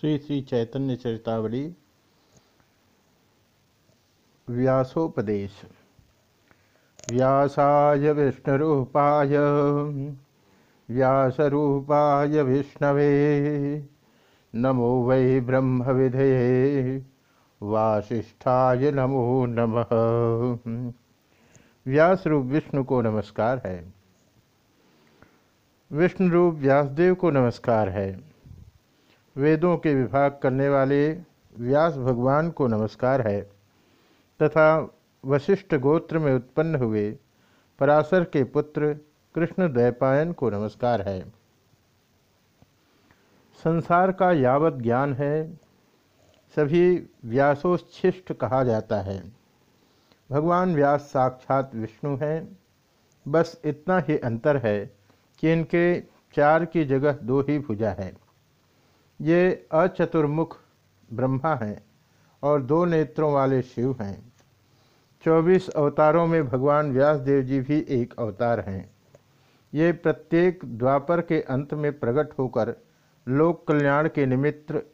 श्री श्री चैतन्य चरितावली, व्यासोपदेश। व्यासाय विष्णुरूपाय, व्यासरूपाय विष्णवे। नमो वै ब्रह्मविधये, वासिष्ठाय नमो नमः। व्यास रूप विष्णु को नमस्कार है। विष्णु रूप व्यासदेव को नमस्कार है। वेदों के विभाग करने वाले व्यास भगवान को नमस्कार है। तथा वशिष्ठ गोत्र में उत्पन्न हुए पराशर के पुत्र कृष्ण द्वैपायन को नमस्कार है। संसार का यावत ज्ञान है, सभी व्यासोच्छिष्ट कहा जाता है। भगवान व्यास साक्षात विष्णु हैं। बस इतना ही अंतर है कि इनके चार की जगह दो ही भुजा है। ये अचतुर्मुख ब्रह्मा हैं और दो नेत्रों वाले शिव हैं। चौबीस अवतारों में भगवान व्यास देव जी भी एक अवतार हैं। ये प्रत्येक द्वापर के अंत में प्रकट होकर लोक कल्याण के निमित्त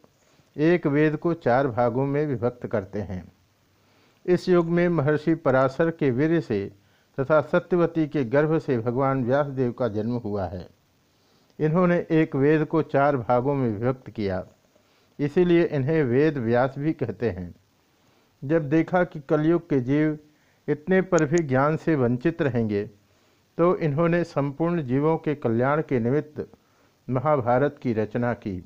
एक वेद को चार भागों में विभक्त करते हैं। इस युग में महर्षि पराशर के वीर से तथा सत्यवती के गर्भ से भगवान व्यासदेव का जन्म हुआ है। इन्होंने एक वेद को चार भागों में विभक्त किया। इसीलिए इन्हें वेद व्यास भी कहते हैं। जब देखा कि कलयुग के जीव इतने पर भी ज्ञान से वंचित रहेंगे तो इन्होंने संपूर्ण जीवों के कल्याण के निमित्त महाभारत की रचना की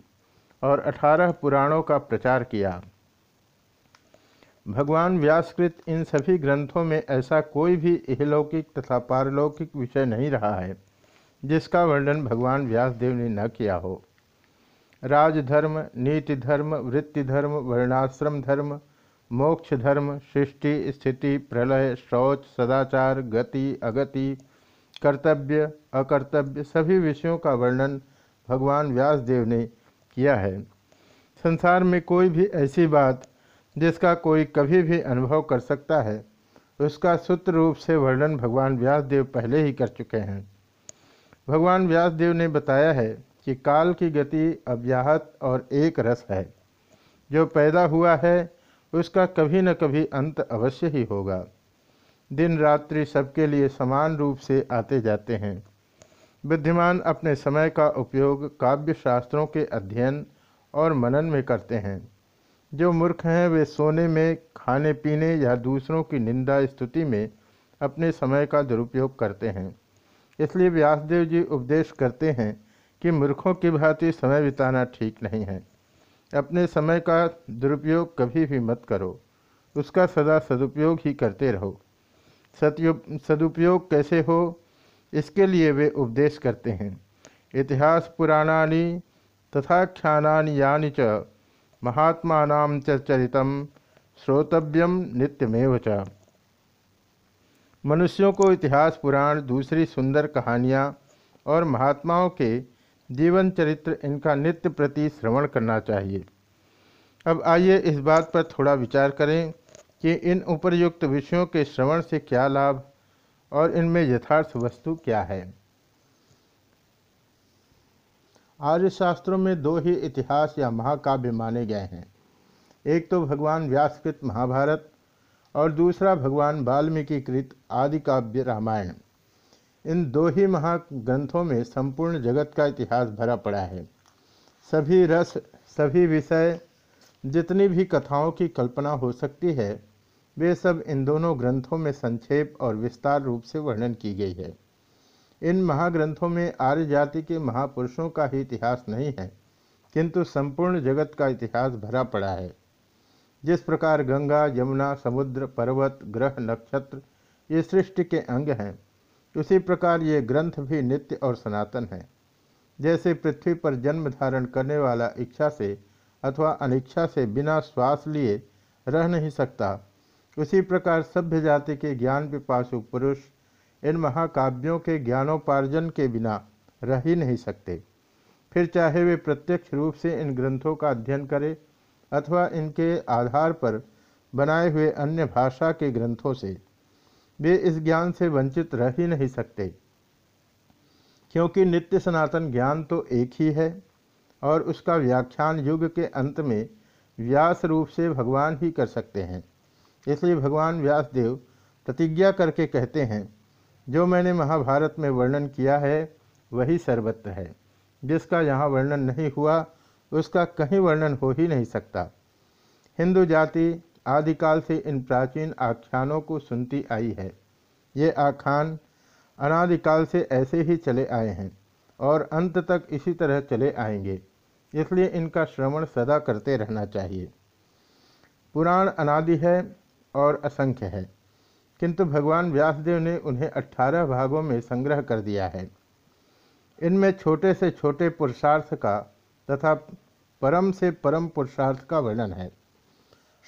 और अठारह पुराणों का प्रचार किया। भगवान व्यासकृत इन सभी ग्रंथों में ऐसा कोई भी इहलौकिक तथा पारलौकिक विषय नहीं रहा है। जिसका वर्णन भगवान व्यासदेव ने न किया हो। राजधर्म नीति धर्म वृत्ति धर्म वर्णाश्रम धर्म मोक्ष धर्म सृष्टि, स्थिति, प्रलय, शौच, सदाचार, गति, अगति, कर्तव्य, अकर्तव्य, सभी विषयों का वर्णन भगवान व्यासदेव ने किया है। संसार में कोई भी ऐसी बात जिसका कोई कभी भी अनुभव कर सकता है, उसका सूत्र रूप से वर्णन भगवान व्यासदेव पहले ही कर चुके हैं। भगवान व्यासदेव ने बताया है कि काल की गति अव्याहत और एक रस है। जो पैदा हुआ है, उसका कभी न कभी अंत अवश्य ही होगा। दिन रात्रि सबके लिए समान रूप से आते जाते हैं। बुद्धिमान अपने समय का उपयोग काव्य शास्त्रों के अध्ययन और मनन में करते हैं। जो मूर्ख हैं, वे सोने में खाने पीने या दूसरों की निंदा स्तुति में अपने समय का दुरुपयोग करते हैं। इसलिए व्यासदेव जी उपदेश करते हैं कि मूर्खों की भांति समय बिताना ठीक नहीं है। अपने समय का दुरुपयोग कभी भी मत करो। उसका सदा सदुपयोग ही करते रहो। सदुपयोग कैसे हो? इसके लिए वे उपदेश करते हैं। इतिहास पुराणानि तथाख्यानानि यानि च महात्मा चरित श्रोतव्यम नित्यमेव च। मनुष्यों को इतिहास, पुराण, दूसरी सुंदर कहानियाँ और महात्माओं के जीवन चरित्र इनका नित्य प्रति श्रवण करना चाहिए। अब आइए इस बात पर थोड़ा विचार करें कि इन उपरयुक्त विषयों के श्रवण से क्या लाभ और इनमें यथार्थ वस्तु क्या है। आर्य शास्त्रों में दो ही इतिहास या महाकाव्य माने गए हैं। एक तो भगवान व्यासकृत महाभारत और दूसरा भगवान वाल्मीकि कृत आदि काव्य रामायण। इन दो ही महाग्रंथों में संपूर्ण जगत का इतिहास भरा पड़ा है। सभी रस, सभी विषय, जितनी भी कथाओं की कल्पना हो सकती है, वे सब इन दोनों ग्रंथों में संक्षेप और विस्तार रूप से वर्णन की गई है। इन महाग्रंथों में आर्य जाति के महापुरुषों का ही इतिहास नहीं है, किंतु संपूर्ण जगत का इतिहास भरा पड़ा है। जिस प्रकार गंगा, यमुना, समुद्र, पर्वत, ग्रह, नक्षत्र ये सृष्टि के अंग हैं, उसी प्रकार ये ग्रंथ भी नित्य और सनातन हैं। जैसे पृथ्वी पर जन्म धारण करने वाला इच्छा से अथवा अनिच्छा से बिना श्वास लिए रह नहीं सकता, उसी प्रकार सभ्य जाति के ज्ञान पिपासु पुरुष इन महाकाव्यों के ज्ञानोपार्जन के बिना रह ही नहीं सकते। फिर चाहे वे प्रत्यक्ष रूप से इन ग्रंथों का अध्ययन करें अथवा इनके आधार पर बनाए हुए अन्य भाषा के ग्रंथों से, वे इस ज्ञान से वंचित रह ही नहीं सकते। क्योंकि नित्य सनातन ज्ञान तो एक ही है, और उसका व्याख्यान युग के अंत में व्यास रूप से भगवान ही कर सकते हैं। इसलिए भगवान व्यासदेव प्रतिज्ञा करके कहते हैं, जो मैंने महाभारत में वर्णन किया है, वही सर्वत्र है। जिसका यहाँ वर्णन नहीं हुआ उसका कहीं वर्णन हो ही नहीं सकता। हिंदू जाति आदिकाल से इन प्राचीन आख्यानों को सुनती आई है। ये आख्यान अनादिकाल से ऐसे ही चले आए हैं और अंत तक इसी तरह चले आएँगे, इसलिए इनका श्रवण सदा करते रहना चाहिए। पुराण अनादि है और असंख्य है, किंतु भगवान व्यासदेव ने उन्हें अट्ठारह भागों में संग्रह कर दिया है। इनमें छोटे से छोटे पुरुषार्थ का तथा परम से परम पुरुषार्थ का वर्णन है।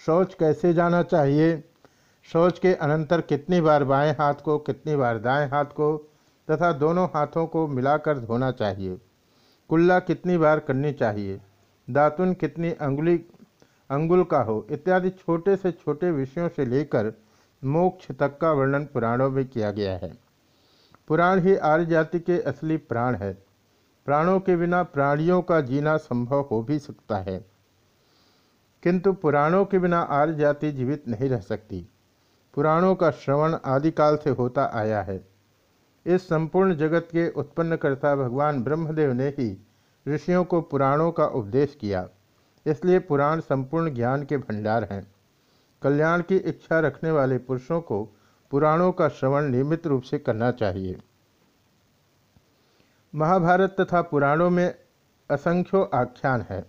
शौच कैसे जाना चाहिए? शौच के अनंतर कितनी बार बाएँ हाथ को, कितनी बार दाएँ हाथ को तथा दोनों हाथों को मिलाकर धोना चाहिए? कुल्ला कितनी बार करनी चाहिए? दातुन कितनी अंगुली, अंगुल का हो? इत्यादि छोटे से छोटे विषयों से लेकर मोक्ष तक का वर्णन पुराणों में किया गया है। पुराण ही आर्य जाति के असली प्राण है। प्राणों के बिना प्राणियों का जीना संभव हो भी सकता है। किंतु पुराणों के बिना आर्य जाति जीवित नहीं रह सकती। पुराणों का श्रवण आदिकाल से होता आया है। इस संपूर्ण जगत के उत्पन्नकर्ता भगवान ब्रह्मदेव ने ही ऋषियों को पुराणों का उपदेश किया। इसलिए पुराण संपूर्ण ज्ञान के भंडार हैं। कल्याण की इच्छा रखने वाले पुरुषों को पुराणों का श्रवण नियमित रूप से करना चाहिए। महाभारत तथा पुराणों में असंख्यों आख्यान है।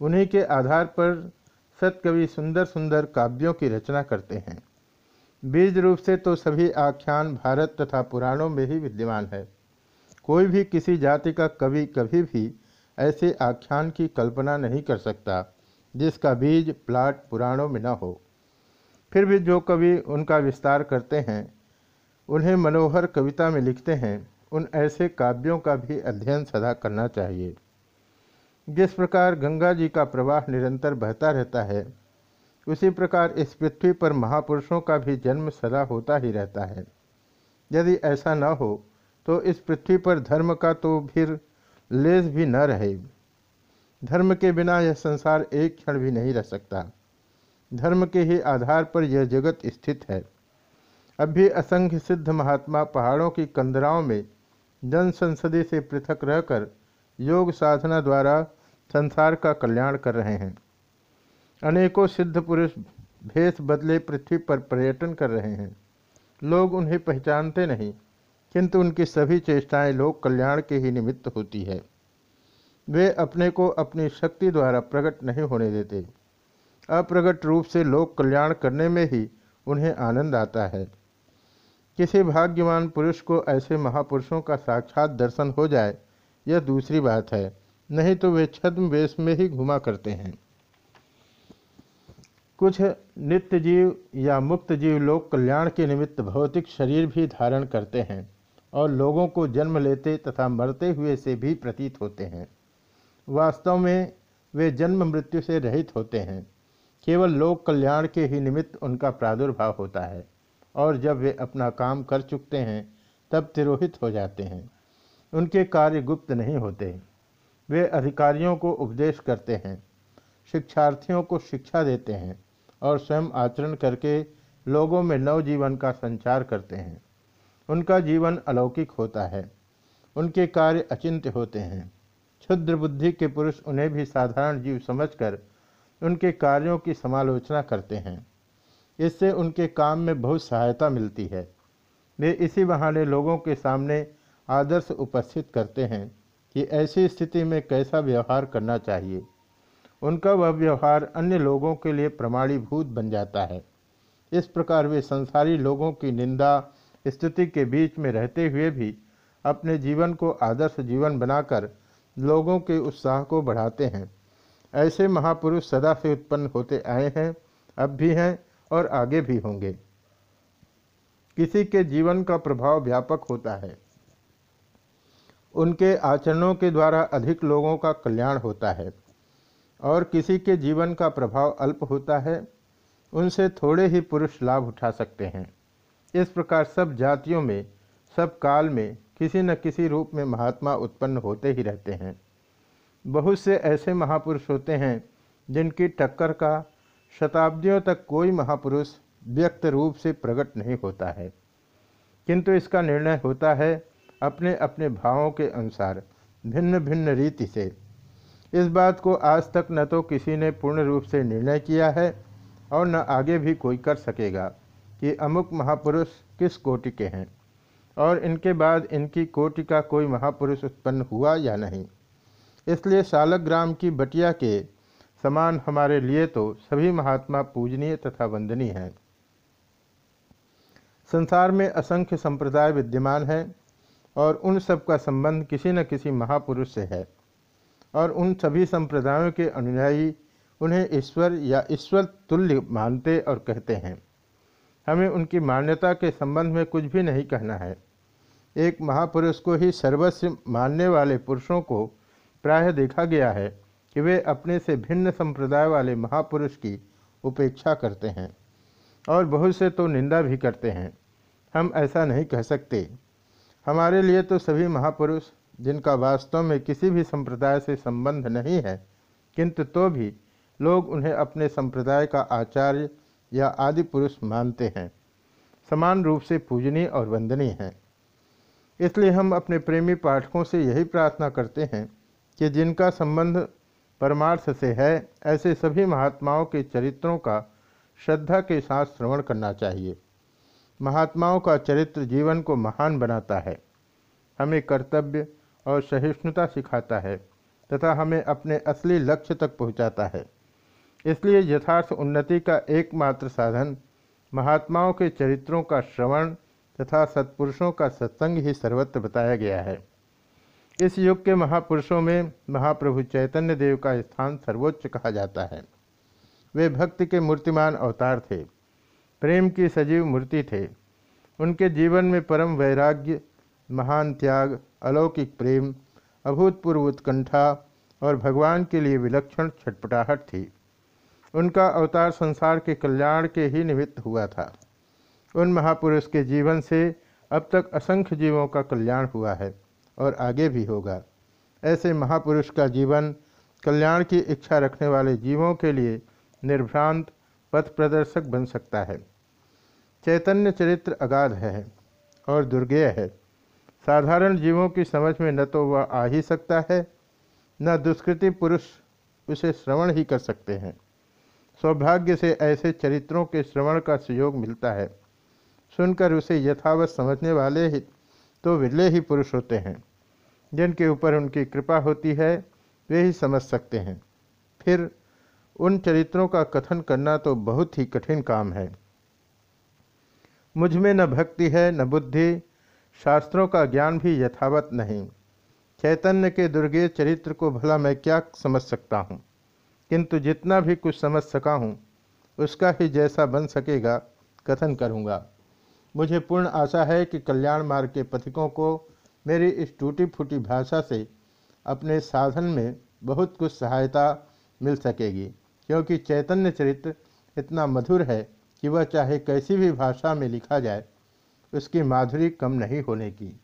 उन्हीं के आधार पर सतकवि सुंदर सुंदर काव्यों की रचना करते हैं। बीज रूप से तो सभी आख्यान भारत तथा पुराणों में ही विद्यमान है। कोई भी किसी जाति का कवि कभी भी ऐसे आख्यान की कल्पना नहीं कर सकता, जिसका बीज, प्लाट पुराणों में न हो। फिर भी जो कवि उनका विस्तार करते हैं, उन्हें मनोहर कविता में लिखते हैं उन ऐसे काव्यों का भी अध्ययन सदा करना चाहिए। जिस प्रकार गंगा जी का प्रवाह निरंतर बहता रहता है, उसी प्रकार इस पृथ्वी पर महापुरुषों का भी जन्म सदा होता ही रहता है। यदि ऐसा न हो तो इस पृथ्वी पर धर्म का तो फिर लेस भी न रहे। धर्म के बिना यह संसार एक क्षण भी नहीं रह सकता। धर्म के ही आधार पर यह जगत स्थित है। अब भी असंख्य सिद्ध महात्मा पहाड़ों की कंदराओं में जन संसदी से पृथक रहकर योग साधना द्वारा संसार का कल्याण कर रहे हैं। अनेकों सिद्ध पुरुष भेष बदले पृथ्वी पर पर्यटन कर रहे हैं। लोग उन्हें पहचानते नहीं, किंतु उनकी सभी चेष्टाएँ लोक कल्याण के ही निमित्त होती है। वे अपने को अपनी शक्ति द्वारा प्रकट नहीं होने देते। अप्रगट रूप से लोक कल्याण करने में ही उन्हें आनंद आता है। किसी भाग्यवान पुरुष को ऐसे महापुरुषों का साक्षात दर्शन हो जाए, यह दूसरी बात है। नहीं तो वे छद्म वेश में ही घुमा करते हैं। कुछ नित्य जीव या मुक्त जीव लोक कल्याण के निमित्त भौतिक शरीर भी धारण करते हैं और लोगों को जन्म लेते तथा मरते हुए से भी प्रतीत होते हैं। वास्तव में वे जन्म मृत्यु से रहित होते हैं। केवल लोक कल्याण के ही निमित्त उनका प्रादुर्भाव होता है। और जब वे अपना काम कर चुकते हैं, तब तिरोहित हो जाते हैं। उनके कार्य गुप्त नहीं होते। वे अधिकारियों को उपदेश करते हैं, शिक्षार्थियों को शिक्षा देते हैं और स्वयं आचरण करके लोगों में नवजीवन का संचार करते हैं। उनका जीवन अलौकिक होता है। उनके कार्य अचिंत्य होते हैं। क्षुद्र बुद्धि के पुरुष उन्हें भी साधारण जीव समझकर उनके कार्यों की समालोचना करते हैं। इससे उनके काम में बहुत सहायता मिलती है। वे इसी बहाने लोगों के सामने आदर्श उपस्थित करते हैं कि ऐसी स्थिति में कैसा व्यवहार करना चाहिए। उनका वह व्यवहार अन्य लोगों के लिए प्रमाणीभूत बन जाता है। इस प्रकार वे संसारी लोगों की निंदा, स्थिति के बीच में रहते हुए भी अपने जीवन को आदर्श जीवन बनाकर लोगों के उत्साह को बढ़ाते हैं। ऐसे महापुरुष सदा से उत्पन्न होते आए हैं, अब भी हैं और आगे भी होंगे। किसी के जीवन का प्रभाव व्यापक होता है। उनके आचरणों के द्वारा अधिक लोगों का कल्याण होता है और किसी के जीवन का प्रभाव अल्प होता है, उनसे थोड़े ही पुरुष लाभ उठा सकते हैं। इस प्रकार सब जातियों में, सब काल में किसी न किसी रूप में महात्मा उत्पन्न होते ही रहते हैं। बहुत से ऐसे महापुरुष होते हैं जिनकी टक्कर का शताब्दियों तक कोई महापुरुष व्यक्त रूप से प्रकट नहीं होता है। किंतु इसका निर्णय होता है अपने अपने भावों के अनुसार भिन्न भिन्न रीति से। इस बात को आज तक न तो किसी ने पूर्ण रूप से निर्णय किया है और न आगे भी कोई कर सकेगा कि अमुक महापुरुष किस कोटि के हैं और इनके बाद इनकी कोटि का कोई महापुरुष उत्पन्न हुआ या नहीं। इसलिए सालग्राम की बटिया के समान हमारे लिए तो सभी महात्मा पूजनीय तथा वंदनीय हैं। संसार में असंख्य संप्रदाय विद्यमान हैं और उन सब का संबंध किसी न किसी महापुरुष से है और उन सभी संप्रदायों के अनुयायी उन्हें ईश्वर या ईश्वर तुल्य मानते और कहते हैं। हमें उनकी मान्यता के संबंध में कुछ भी नहीं कहना है। एक महापुरुष को ही सर्वस्व मानने वाले पुरुषों को प्रायः देखा गया है कि वे अपने से भिन्न संप्रदाय वाले महापुरुष की उपेक्षा करते हैं और बहुत से तो निंदा भी करते हैं। हम ऐसा नहीं कह सकते। हमारे लिए तो सभी महापुरुष, जिनका वास्तव में किसी भी संप्रदाय से संबंध नहीं है, किंतु तो भी लोग उन्हें अपने संप्रदाय का आचार्य या आदि पुरुष मानते हैं। समान रूप से पूजनीय और वंदनीय हैं। इसलिए हम अपने प्रेमी पाठकों से यही प्रार्थना करते हैं कि जिनका संबंध परमार्थ से है, ऐसे सभी महात्माओं के चरित्रों का श्रद्धा के साथ श्रवण करना चाहिए। महात्माओं का चरित्र जीवन को महान बनाता है। हमें कर्तव्य और सहिष्णुता सिखाता है, तथा हमें अपने असली लक्ष्य तक पहुंचाता है। इसलिए यथार्थ उन्नति का एकमात्र साधन महात्माओं के चरित्रों का श्रवण तथा सत्पुरुषों का सत्संग ही सर्वत्र बताया गया है। इस युग के महापुरुषों में महाप्रभु चैतन्य देव का स्थान सर्वोच्च कहा जाता है। वे भक्ति के मूर्तिमान अवतार थे, प्रेम की सजीव मूर्ति थे। उनके जीवन में परम वैराग्य, महान त्याग, अलौकिक प्रेम, अभूतपूर्व उत्कंठा और भगवान के लिए विलक्षण छटपटाहट थी। उनका अवतार संसार के कल्याण के ही निमित्त हुआ था। उन महापुरुष के जीवन से अब तक असंख्य जीवों का कल्याण हुआ है। और आगे भी होगा। ऐसे महापुरुष का जीवन कल्याण की इच्छा रखने वाले जीवों के लिए निर्भ्रांत पथ प्रदर्शक बन सकता है। चैतन्य चरित्र अगाध है और दुर्गेय है। साधारण जीवों की समझ में न तो वह आ ही सकता है, न दुष्कृति पुरुष उसे श्रवण ही कर सकते हैं। सौभाग्य से ऐसे चरित्रों के श्रवण का सहयोग मिलता है। सुनकर उसे यथावत समझने वाले ही तो विरले ही पुरुष होते हैं। जिनके ऊपर उनकी कृपा होती है, वे ही समझ सकते हैं। फिर उन चरित्रों का कथन करना तो बहुत ही कठिन काम है। मुझमें न भक्ति है, न बुद्धि, शास्त्रों का ज्ञान भी यथावत नहीं। चैतन्य के दुर्गे चरित्र को भला मैं क्या समझ सकता हूँ? किंतु जितना भी कुछ समझ सका हूँ, उसका ही जैसा बन सकेगा, कथन करूँगा। मुझे पूर्ण आशा है कि कल्याण मार्ग के पथिकों को मेरी इस टूटी फूटी भाषा से अपने साधन में बहुत कुछ सहायता मिल सकेगी, क्योंकि चैतन्य चरित्र इतना मधुर है कि वह चाहे कैसी भी भाषा में लिखा जाए, उसकी माधुरी कम नहीं होने की।